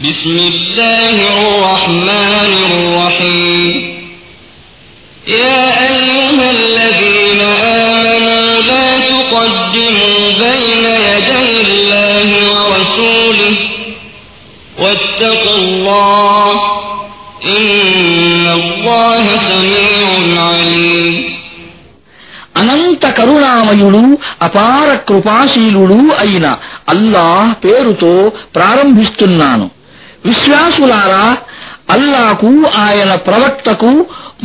بسم الله الرحمن الرحيم يا أيها الذين آمنوا لا تقدموا بين يدي الله ورسوله واتقوا الله إن الله سميع عليم అనంత కరుణామయుడు అపార కృపాశీలుడు అయిన అల్లాహ్ పేరుతో ప్రారంభిస్తున్నాను విశ్వాసులారా అల్లాకు ఆయన ప్రవక్తకు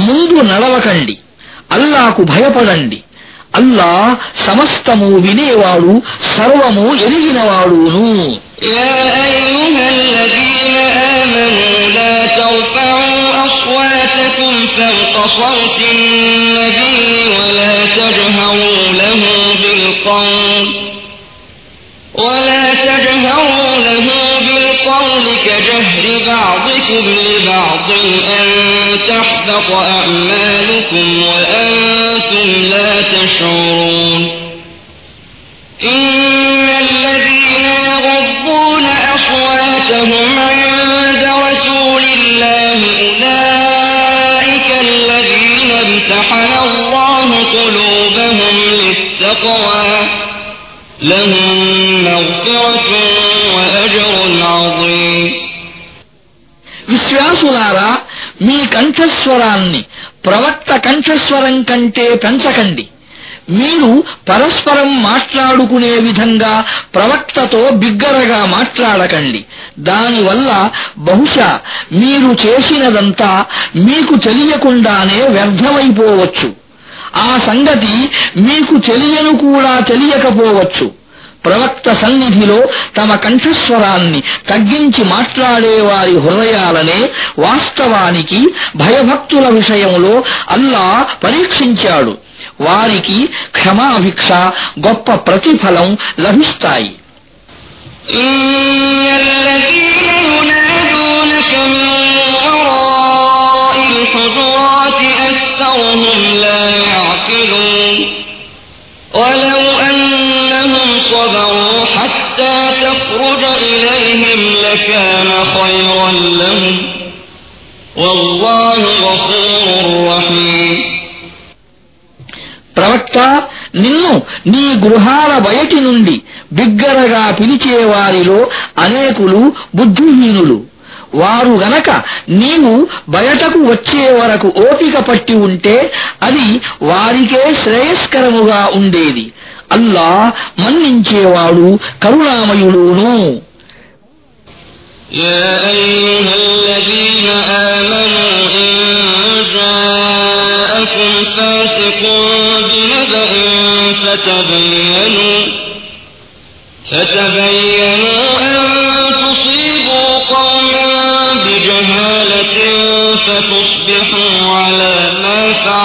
ముందు నడవకండి అల్లాకు భయపడండి అల్లా సమస్తము వినేవాడు సర్వము ఎరిగినవాడును يا أيها الذين آمنوا لا ترفعوا أصواتكم فوق صوت النبي ولا تجهروا له بالقول ولا كجهر بعضكم لبعض أن تحبط أعمالكم وأنتم لا تشعرون إن الذين يغضون أصواتهم عند رسول الله أولئك الذين امتحن الله قلوبهم للتقوى لهم مغفرة وأجر عظيم విశ్వాసులారా మీ కంఠస్వరాన్ని ప్రవక్త కంఠస్వరం కంటే పెంచకండి. మీరు పరస్పరం మాట్లాడుకునే విధంగా ప్రవక్తతో బిగ్గరగా మాట్లాడకండి. దానివల్ల బహుశా మీరు చేసినదంతా మీకు తెలియకుండానే వ్యర్థమైపోవచ్చు. ఆ సంగతి మీకు తెలియను కూడా తెలియకపోవచ్చు. ప్రవక్త సన్నిధిలో తమ కంఠస్వరాన్ని తగ్గించి మాట్లాడేవారి హృదయాలనే వాస్తవానికి భయభక్తుల విషయంలో అల్లా పరీక్షించాడు. వారికి క్షమాభిక్ష గొప్ప ప్రతిఫలం లభిస్తాయి. గృహాల బయటి నుండి బిగ్గరగా పిలిచేవారిలో అనేకులు బుద్ధిహీనులు వారు గనక నీవు బయటకు వచ్చే వరకు ఓపిక పట్టి ఉంటే అది వారికే శ్రేయస్కరముగా ఉండేది అల్లా మన్నించేవాడు కరుణామయుడును يا أيها الذين آمنوا إن جاءكم فاسق بنبأ فتبينوا فتبينوا أن تصيبوا قوما بجهالة فتصبحوا على ما فعلتم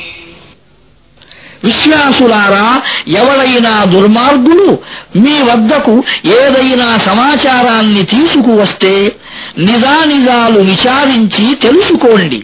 విశ్వాసులారా ఎవడైనా దుర్మార్గులు మీ వద్దకు ఏదైనా సమాచారాన్ని తీసుకువస్తే నిజానిజాలు విచారించి తెలుసుకోండి.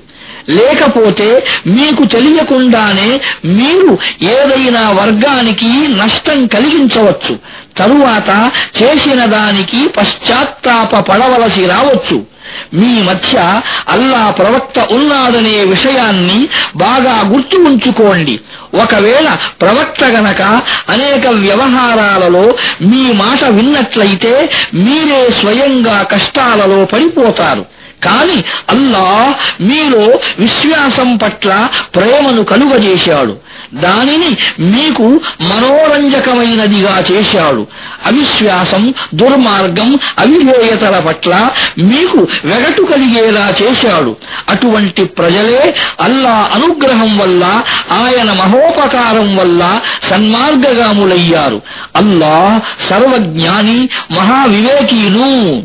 లేకపోతే మీకు తెలియకుండానే మీరు ఏదైనా వర్గానికి నష్టం కలిగించవచ్చు. తరువాత చేసిన దానికి పశ్చాత్తాప పడవలసి రావచ్చు. మీ మధ్య అల్లా ప్రవక్త ఉన్నాడనే విషయాన్ని బాగా గుర్తు ఉంచుకోండి. ఒకవేళ ప్రవక్త గనక అనేక వ్యవహారాలలో మీ మాట విన్నట్లయితే మీరే స్వయంగా కష్టాలలో పడిపోతారు. కాని అల్లా మీలో విశ్వాసం పట్ల ప్రేమను కలుగజేశాడు. దానిని మీకు మనోరంజకమైనదిగా చేశాడు. అవిశ్వాసం దుర్మార్గం అవిధేయతల పట్ల మీకు వెగటు కలిగేలా చేశాడు. అటువంటి ప్రజలే అల్లా అనుగ్రహం వల్ల ఆయన మహోపకారం వల్ల సన్మార్గగాములయ్యారు. అల్లా సర్వజ్ఞాని మహావివేకీను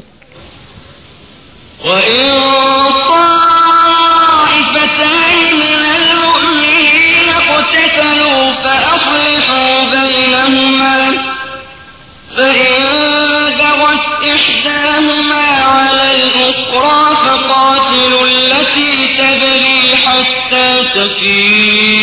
فقاتلوا التي تبغي حتى تفيء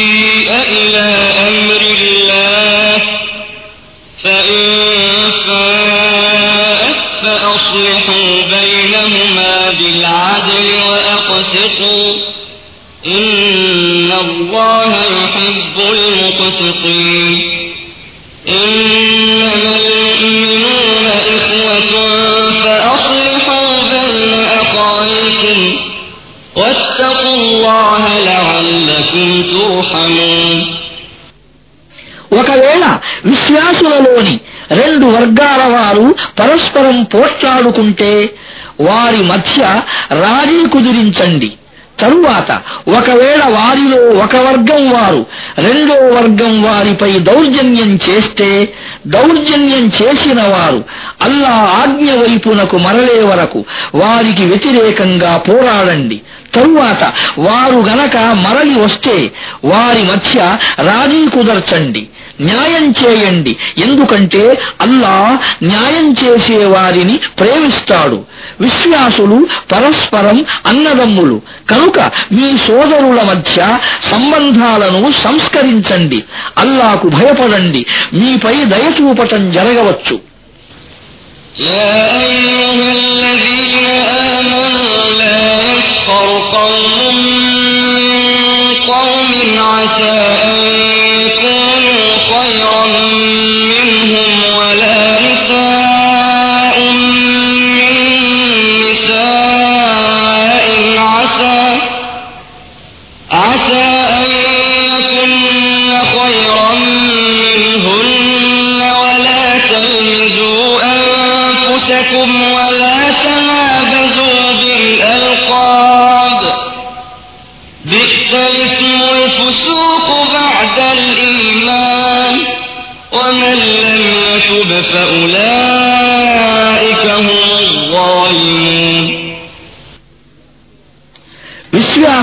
وأقسطوا إن الله يحب المقسطين إنما المؤمنون إخوة فأصلحوا بين أخويكم واتقوا الله لعلكم ترحمون ఒకవేళ విశ్వాసులలోని రెండు వర్గాల వారు పరస్పరం పోట్లాడుకుంటే వారి మధ్య రాజీ కుదిరించండి. తరువాత ఒకవేళ వారిలో ఒక వర్గం వారు రెండో వర్గం వారిపై దౌర్జన్యం చేస్తే దౌర్జన్యం చేసిన వారు అల్లా ఆజ్ఞ వైపునకు మరలే వరకు వారికి వ్యతిరేకంగా పోరాడండి. తరువాత వారు గనక మరలి వస్తే వారి మధ్య రాజీ కుదర్చండి. న్యాయం చేయండి ఎందుకంటే అల్లా న్యాయం చేసే వారిని ప్రేమిస్తాడు విశ్వాసులు పరస్పరం అన్నదమ్ములు కనుక మీ సోదరుల మధ్య సంబంధాలను సంస్కరించండి అల్లాకు భయపడండి మీపై దయచూపటం జరగవచ్చు يا أيها الذين آمنوا لا يسخر قوم من قوم عسى أن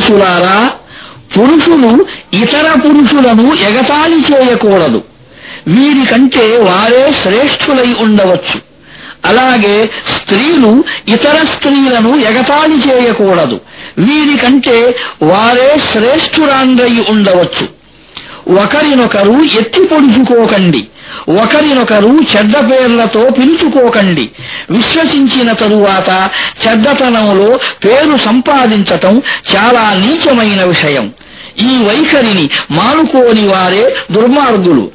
పురుషులారా పురుషులు ఇతర పురుషులను ఎగతాళి చేయకూడదు. వీరికంటే వారే శ్రేష్ఠులై ఉండవచ్చు. అలాగే స్త్రీలు ఇతర స్త్రీలను ఎగతాళి చేయకూడదు. వీరికంటే వారే శ్రేష్ఠురాండ్రై ఉండవచ్చు. ఒకరినొకరు ఎత్తి పొడుచుకోకండి ఒకరినొకరు చెడ్డ పేర్లతో పిలుచుకోకండి విశ్వసించిన తరువాత చెడ్డతనంలో పేరు సంపాదించటం చాలా నీచమైన విషయం ఈ వైఖరిని మానుకోని వారే దుర్మార్గులు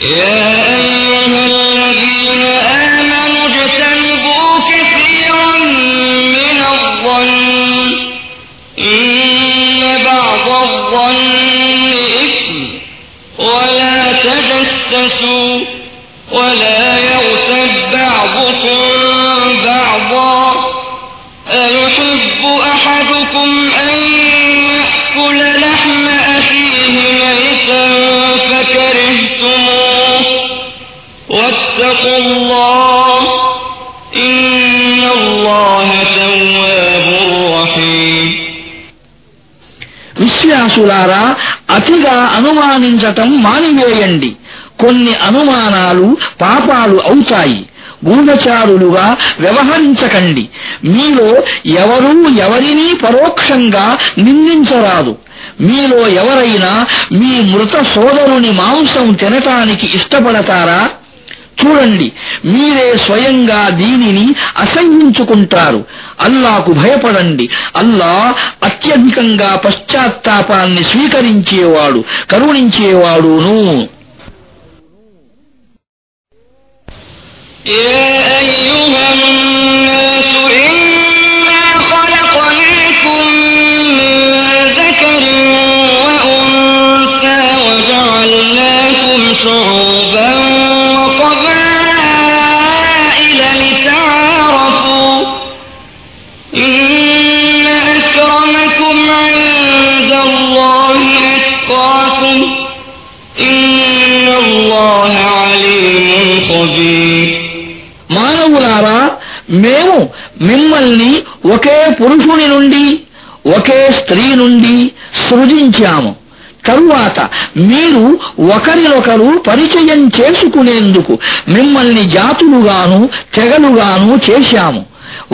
يا أيها الذين آمنوا اجتنبوا كثيرا من الظن إن بعض الظن إثم ولا تجسسوا ولا يغتب بعضكم بعضا. أيحب أحدكم విశ్వాసులారా అతిగా అనుమానించటం మానివేయండి. కొన్ని అనుమానాలు పాపాలు అవుతాయి. గూఢచారులుగా వ్యవహరించకండి. మీలో ఎవరూ ఎవరినీ పరోక్షంగా నిందించరాదు. మీలో ఎవరైనా మీ మృత సోదరుని మాంసం తినటానికి ఇష్టపడతారా? చూడండి మీరే స్వయంగా దీనిని అసహ్యించుకుంటారు అల్లాకు భయపడండి అల్లా అత్యధికంగా పశ్చాత్తాపాన్ని స్వీకరించేవాడు కరుణించేవాడును يا أيها أكرمكم عند الله أتقاكم إن الله عليم خبير మానవులారా మేము మిమ్మల్ని ఒకే పురుషుని నుండి ఒకే స్త్రీ నుండి సృజించాము తరువాత మీరు ఒకరినొకరు పరిచయం చేసుకునేందుకు మిమ్మల్ని జాతులుగాను తెగలుగాను చేశాము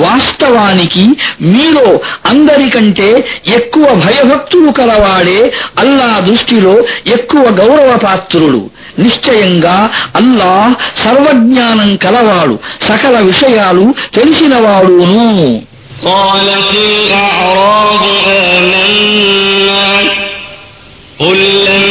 వాస్తవానికి మీలో అందరికంటే ఎక్కువ భయభక్తులు కలవాడే అల్లా దృష్టిలో ఎక్కువ గౌరవపాత్రుడు నిశ్చయంగా అల్లాహ్ సర్వజ్ఞానం కలవాడు సకల విషయాలు తెలిసినవాడును قالت الأعراب آمنا قل لم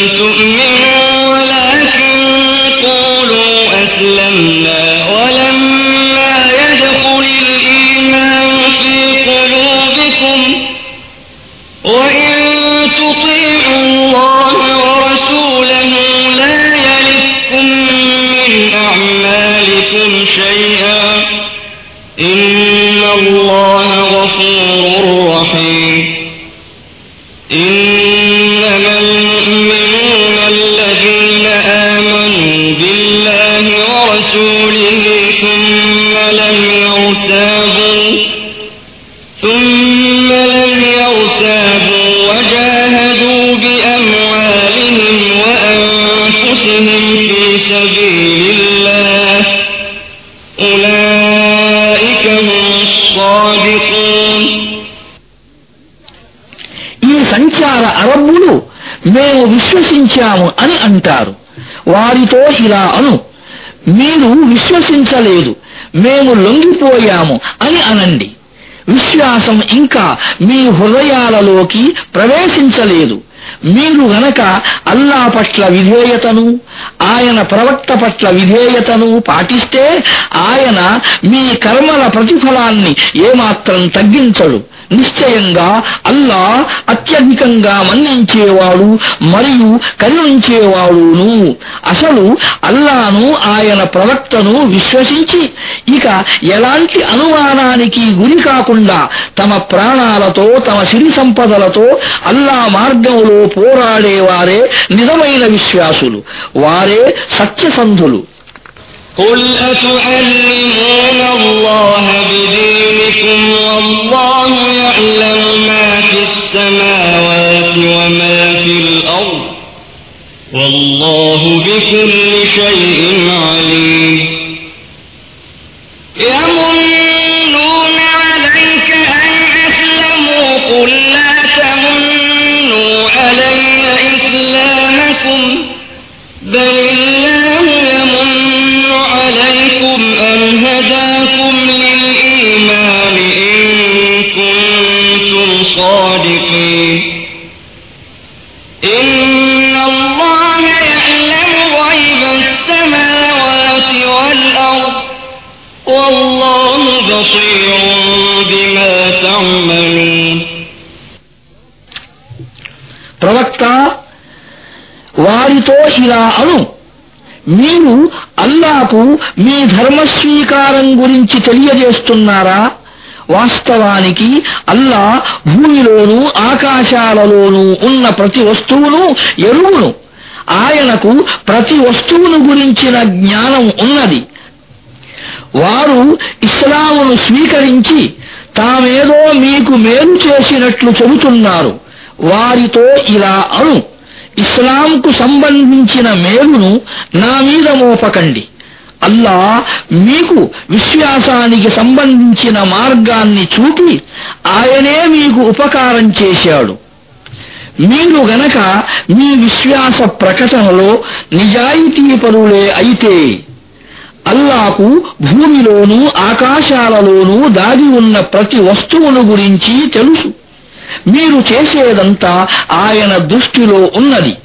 ورسوله ثم لم يرتابوا ثم لم يرتابوا وجاهدوا بأموالهم وأنفسهم في سبيل الله أولئك هم الصادقون ఈ సంచార అరబ్బులు మేము విశ్వసించాము అని అంటారు వారితో ఇలా అను మీరు విశ్వసించలేదు. మేము లొంగిపోయాము అని అనండి. విశ్వాసం ఇంకా మీ హృదయాలలోకి ప్రవేశించలేదు. మీరు గనక అల్లా పట్ల విధేయతను ఆయన ప్రవక్త పట్ల విధేయతను పాటిస్తే ఆయన మీ కర్మల ప్రతిఫలాన్ని ఏమాత్రం తగ్గించడు. నిశ్చయంగా అల్లా అత్యధికంగా మన్నించేవాడు మరియు కరుణించేవాడును. అసలు అల్లాను ఆయన ప్రవక్తను విశ్వసించి ఇక ఎలాంటి అనుమానానికి గురి కాకుండా తమ ప్రాణాలతో తమ సిరి సంపదలతో అల్లా మార్గంలో పోరాడేవారే నిజమైన విశ్వాసులు వారే సత్యసంధులు قل أتعلمون الله بدينكم والله يعلم ما في السماوات ఇలా అను. మీరు అల్లాకు మీ ధర్మస్వీకారం గురించి తెలియజేస్తున్నారా? వాస్తవానికి అల్లా భూమిలోనూ ఆకాశాలలోనూ ఉన్న ప్రతి వస్తువును ఎరువును ఆయనకు ప్రతి వస్తువును గురించిన జ్ఞానం ఉన్నది. వారు ఇస్లామును స్వీకరించి తామేదో మీకు మేలు చేసినట్లు చెబుతున్నారు. వారితో ఇలా అను. ఇస్లాంకు సంబంధించిన మేలును నా మీద మోపకండి. అల్లా మీకు విశ్వాసానికి సంబంధించిన మార్గాన్ని చూపి ఆయనే మీకు ఉపకారం చేశాడు. మీరు గనక మీ విశ్వాస ప్రకటనలో నిజాయితీపరులే అయితే అల్లాకు భూమిలోనూ ఆకాశాలలోనూ దాగి ఉన్న ప్రతి వస్తువును గురించి తెలుసు. మీరు చేసేదంతా ఆయన దృష్టిలో ఉన్నది.